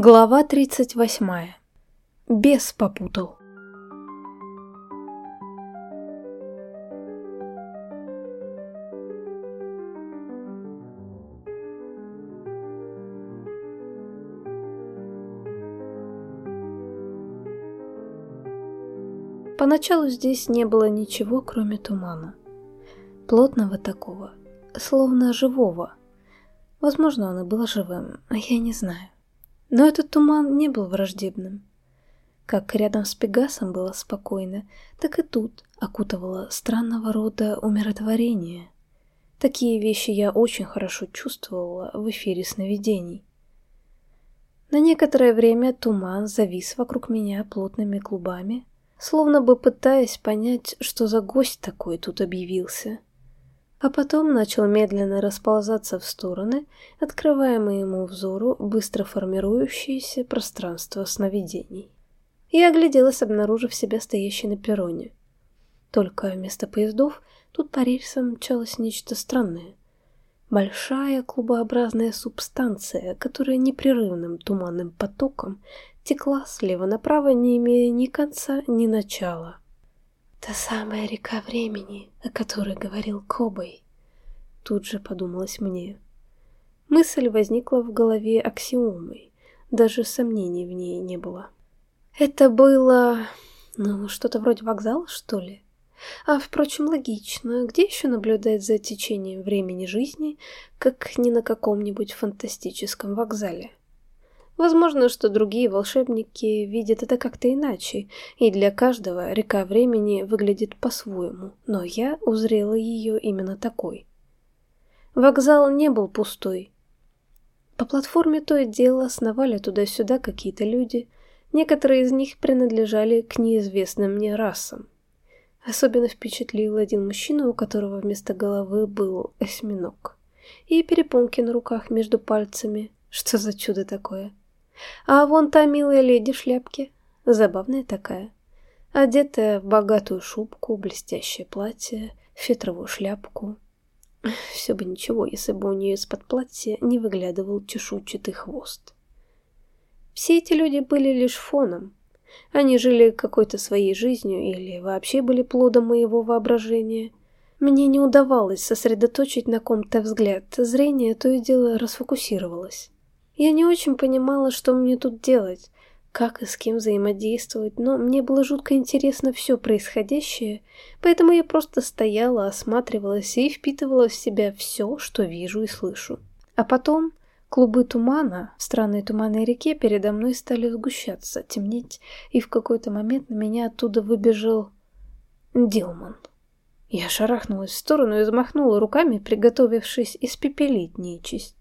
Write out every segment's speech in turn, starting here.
Глава 38. Бес попутал. Поначалу здесь не было ничего, кроме тумана. Плотного такого, словно живого. Возможно, он и был живым, а я не знаю. Но этот туман не был враждебным. Как рядом с Пегасом было спокойно, так и тут окутывало странного рода умиротворение. Такие вещи я очень хорошо чувствовала в эфире сновидений. На некоторое время туман завис вокруг меня плотными клубами, словно бы пытаясь понять, что за гость такой тут объявился а потом начал медленно расползаться в стороны, открывая моему взору быстро формирующееся пространство сновидений. Я огляделась, обнаружив себя стоящей на перроне. Только вместо поездов тут по рельсам мчалось нечто странное. Большая клубообразная субстанция, которая непрерывным туманным потоком текла слева направо, не имея ни конца, ни начала. Та самая река времени, о которой говорил Кобой. Тут же подумалось мне. Мысль возникла в голове аксиомой, даже сомнений в ней не было. Это было... ну, что-то вроде вокзала, что ли? А, впрочем, логично. Где еще наблюдать за течением времени жизни, как не на каком-нибудь фантастическом вокзале? Возможно, что другие волшебники видят это как-то иначе, и для каждого река времени выглядит по-своему, но я узрела ее именно такой. Вокзал не был пустой. По платформе то и дело сновали туда-сюда какие-то люди, некоторые из них принадлежали к неизвестным мне расам. Особенно впечатлил один мужчина, у которого вместо головы был осьминог. И перепонки на руках между пальцами. Что за чудо такое? А вон та милая леди в шляпке. Забавная такая. Одетая в богатую шубку, блестящее платье, фетровую шляпку. Все бы ничего, если бы у нее из-под платья не выглядывал чешуйчатый хвост. Все эти люди были лишь фоном. Они жили какой-то своей жизнью или вообще были плодом моего воображения. Мне не удавалось сосредоточить на ком-то взгляд, зрение то и дело расфокусировалось. Я не очень понимала, что мне тут делать, как и с кем взаимодействовать, но мне было жутко интересно все происходящее, поэтому я просто стояла, осматривалась и впитывала в себя все, что вижу и слышу. А потом клубы тумана в странной туманной реке передо мной стали сгущаться, темнеть, и в какой-то момент на меня оттуда выбежал Дилман. Я шарахнулась в сторону и замахнула руками, приготовившись испепелить нечисть.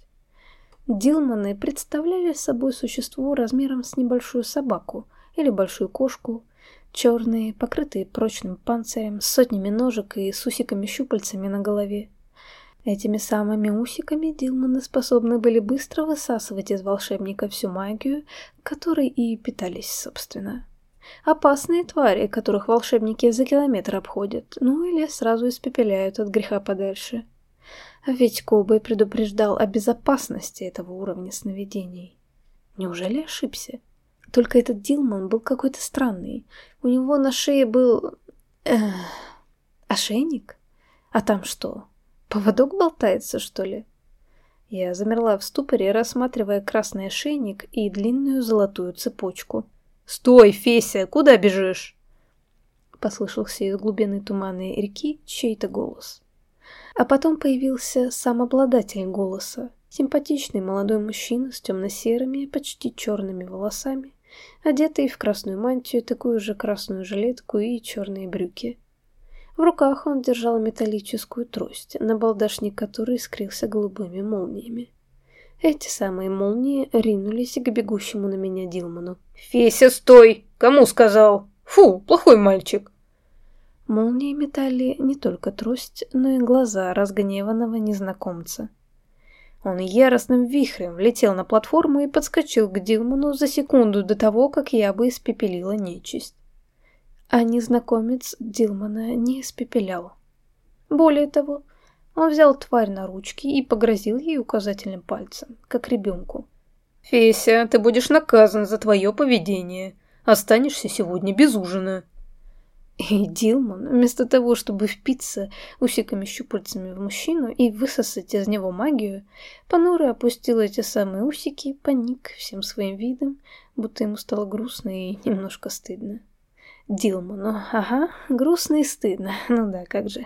Дилманы представляли собой существо размером с небольшую собаку или большую кошку, черные, покрытые прочным панцирем, с сотнями ножек и с усиками-щупальцами на голове. Этими самыми усиками Дилманы способны были быстро высасывать из волшебника всю магию, которой и питались, собственно. Опасные твари, которых волшебники за километр обходят, ну или сразу испепеляют от греха подальше. Ведь Кобой предупреждал о безопасности этого уровня сновидений. Неужели ошибся? Только этот Дилман был какой-то странный. У него на шее был... Эх, ошейник? А там что? Поводок болтается, что ли? Я замерла в ступоре, рассматривая красный ошейник и длинную золотую цепочку. «Стой, Феся! Куда бежишь?» Послышался из глубины туманной реки чей-то голос. А потом появился сам обладатель голоса, симпатичный молодой мужчина с темно-серыми, почти черными волосами, одетый в красную мантию, такую же красную жилетку и черные брюки. В руках он держал металлическую трость, на балдашник которой скрылся голубыми молниями. Эти самые молнии ринулись к бегущему на меня Дилману. «Феся, стой! Кому сказал? Фу, плохой мальчик!» Молнии метали не только трость, но и глаза разгневанного незнакомца. Он яростным вихрем влетел на платформу и подскочил к Дилману за секунду до того, как я бы испепелила нечисть. А незнакомец Дилмана не испепелял. Более того, он взял тварь на ручки и погрозил ей указательным пальцем, как ребенку. «Феся, ты будешь наказан за твое поведение. Останешься сегодня без ужина». И Дилман, вместо того, чтобы впиться усиками-щупальцами в мужчину и высосать из него магию, понуро опустил эти самые усики, паник всем своим видом, будто ему стало грустно и немножко стыдно. Дилману, ага, грустно и стыдно, ну да, как же.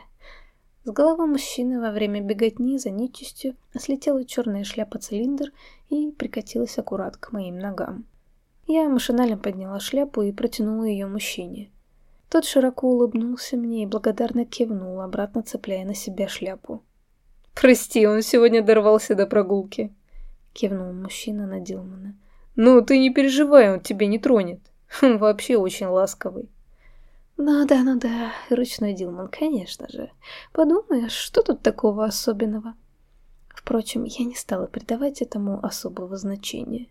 С головы мужчины во время беготни за нечистью слетела черная шляпа-цилиндр и прикатилась аккурат к моим ногам. Я машинально подняла шляпу и протянула ее мужчине. Тот широко улыбнулся мне и благодарно кивнул, обратно цепляя на себя шляпу. «Прости, он сегодня дорвался до прогулки», — кивнул мужчина на Дилмана. «Ну, ты не переживай, он тебя не тронет. Он вообще очень ласковый». «Ну да, ну да, ручной Дилман, конечно же. Подумаешь, что тут такого особенного?» Впрочем, я не стала придавать этому особого значения.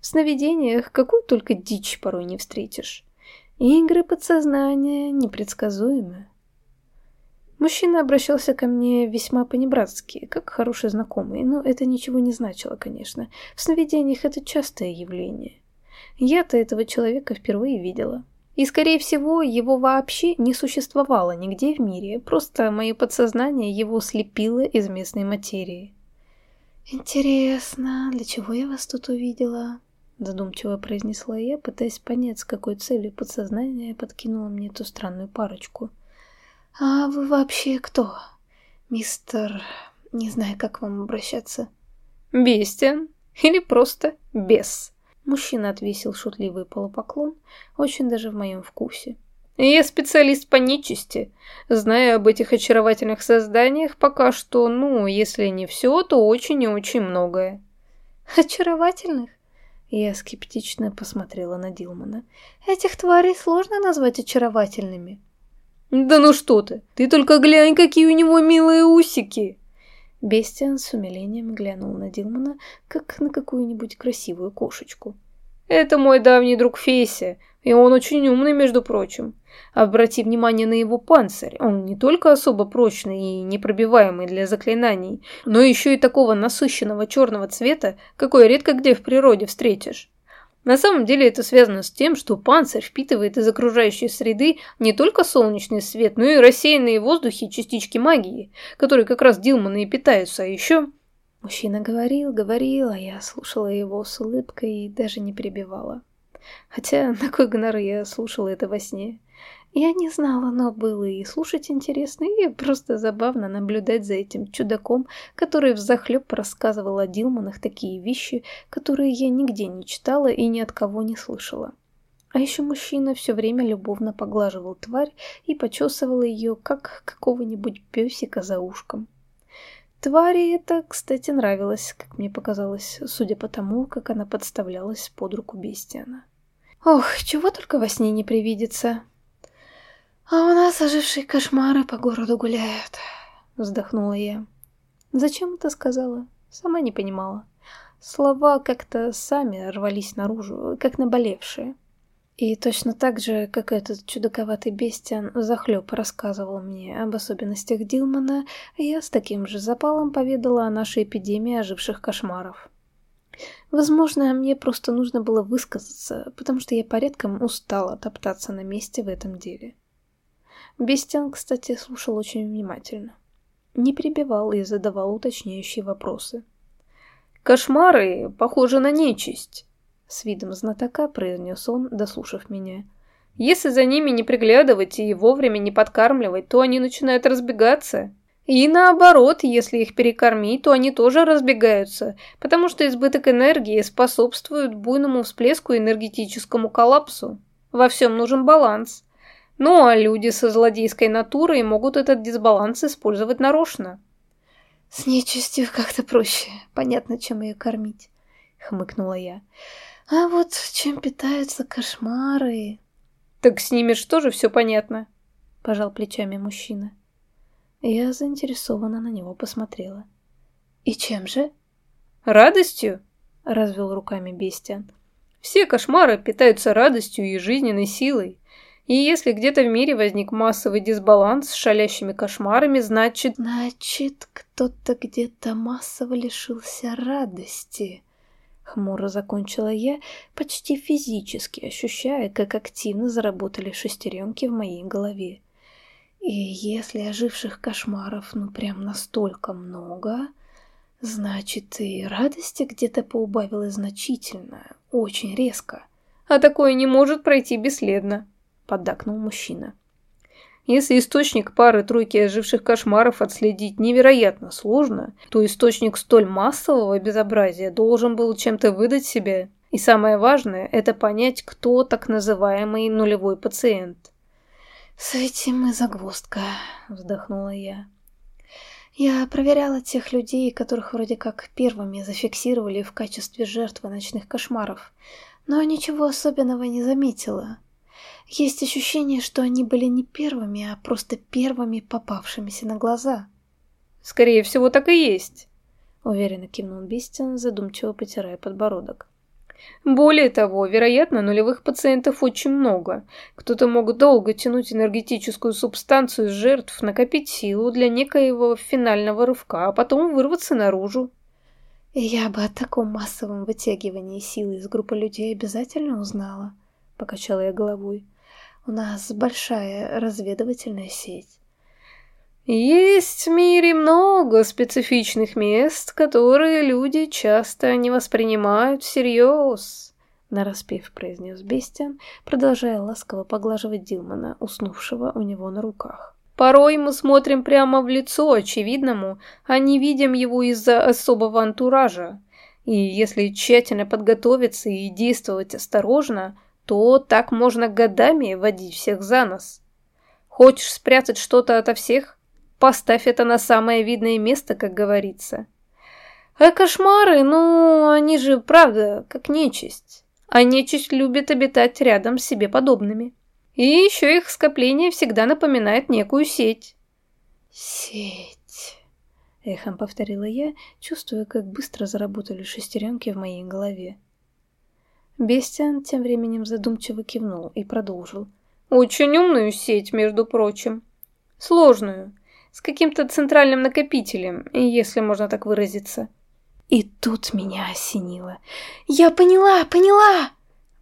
В сновидениях какую только дичь порой не встретишь. Игры подсознания непредсказуемы. Мужчина обращался ко мне весьма понебратски, как хороший знакомый, но это ничего не значило, конечно. В сновидениях это частое явление. Я-то этого человека впервые видела. И, скорее всего, его вообще не существовало нигде в мире, просто мое подсознание его слепило из местной материи. «Интересно, для чего я вас тут увидела?» Задумчиво произнесла я, пытаясь понять, с какой целью подсознание подкинуло мне эту странную парочку. «А вы вообще кто? Мистер... Не знаю, как вам обращаться». «Бестиан. Или просто бес». Мужчина отвесил шутливый полупоклон, очень даже в моем вкусе. Я специалист по нечисти. Знаю об этих очаровательных созданиях пока что, ну, если не все, то очень и очень многое. Очаровательных? Я скептично посмотрела на Дилмана. Этих тварей сложно назвать очаровательными. Да ну что ты, ты только глянь, какие у него милые усики. Бестиан с умилением глянул на Дилмана, как на какую-нибудь красивую кошечку. Это мой давний друг Феся, и он очень умный, между прочим. Обрати внимание на его панцирь. Он не только особо прочный и непробиваемый для заклинаний, но еще и такого насыщенного черного цвета, какой редко где в природе встретишь. На самом деле это связано с тем, что панцирь впитывает из окружающей среды не только солнечный свет, но и рассеянные в воздухе частички магии, которые как раз Дилманы и питаются, а еще... Мужчина говорил, говорил, а я слушала его с улыбкой и даже не перебивала. Хотя на кой гонор я слушала это во сне. Я не знала, но было и слушать интересно, и просто забавно наблюдать за этим чудаком, который взахлеб рассказывал о Дилманах такие вещи, которые я нигде не читала и ни от кого не слышала. А еще мужчина все время любовно поглаживал тварь и почесывал ее, как какого-нибудь песика за ушком. Твари это, кстати, нравилось, как мне показалось, судя по тому, как она подставлялась под руку Бестиана. Ох, чего только во сне не привидится. А у нас ожившие кошмары по городу гуляют, вздохнула я. Зачем это сказала? Сама не понимала. Слова как-то сами рвались наружу, как наболевшие. И точно так же, как этот чудаковатый бестиан захлеб рассказывал мне об особенностях Дилмана, я с таким же запалом поведала о нашей эпидемии оживших кошмаров. Возможно, мне просто нужно было высказаться, потому что я порядком устала топтаться на месте в этом деле. Бестиан, кстати, слушал очень внимательно. Не перебивал и задавал уточняющие вопросы. «Кошмары похожи на нечисть», — с видом знатока произнес он, дослушав меня. «Если за ними не приглядывать и вовремя не подкармливать, то они начинают разбегаться. И наоборот, если их перекормить, то они тоже разбегаются, потому что избыток энергии способствует буйному всплеску энергетическому коллапсу. Во всем нужен баланс». Ну, а люди со злодейской натурой могут этот дисбаланс использовать нарочно. «С нечистью как-то проще. Понятно, чем ее кормить», — хмыкнула я. «А вот чем питаются кошмары...» «Так с ними что же все понятно?» — пожал плечами мужчина. Я заинтересованно на него посмотрела. «И чем же?» «Радостью», — развел руками Бестиан. «Все кошмары питаются радостью и жизненной силой. И если где-то в мире возник массовый дисбаланс с шалящими кошмарами, значит... Значит, кто-то где-то массово лишился радости, Хмуро закончила я, почти физически ощущая, как активно заработали шестеренки в моей голове. И если оживших кошмаров ну прям настолько много, значит и радости где-то поубавилось значительно, очень резко. А такое не может пройти бесследно, поддакнул мужчина. Если источник пары-тройки оживших кошмаров отследить невероятно сложно, то источник столь массового безобразия должен был чем-то выдать себя. И самое важное – это понять, кто так называемый нулевой пациент. «С этим и загвоздка», – вздохнула я. Я проверяла тех людей, которых вроде как первыми зафиксировали в качестве жертвы ночных кошмаров, но ничего особенного не заметила. Есть ощущение, что они были не первыми, а просто первыми попавшимися на глаза. «Скорее всего, так и есть», — уверенно кивнул Бестин, задумчиво потирая подбородок. Более того, вероятно, нулевых пациентов очень много. Кто-то мог долго тянуть энергетическую субстанцию из жертв, накопить силу для некоего финального рывка, а потом вырваться наружу. «Я бы о таком массовом вытягивании силы из группы людей обязательно узнала», — покачала я головой. У нас большая разведывательная сеть. Есть в мире много специфичных мест, которые люди часто не воспринимают всерьез, нараспев произнес Бестиан, продолжая ласково поглаживать Дилмана, уснувшего у него на руках. Порой мы смотрим прямо в лицо очевидному, а не видим его из-за особого антуража. И если тщательно подготовиться и действовать осторожно, то так можно годами водить всех за нос. Хочешь спрятать что-то ото всех? Поставь это на самое видное место, как говорится. А кошмары, ну, они же, правда, как нечисть. А нечисть любит обитать рядом с себе подобными. И еще их скопление всегда напоминает некую сеть. «Сеть», — эхом повторила я, чувствуя, как быстро заработали шестеренки в моей голове. Бестиан тем временем задумчиво кивнул и продолжил. «Очень умную сеть, между прочим. Сложную. С каким-то центральным накопителем, если можно так выразиться». И тут меня осенило. «Я поняла, поняла!»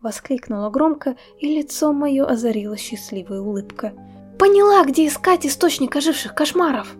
Воскликнула громко, и лицо мое озарила счастливая улыбка. «Поняла, где искать источник оживших кошмаров!»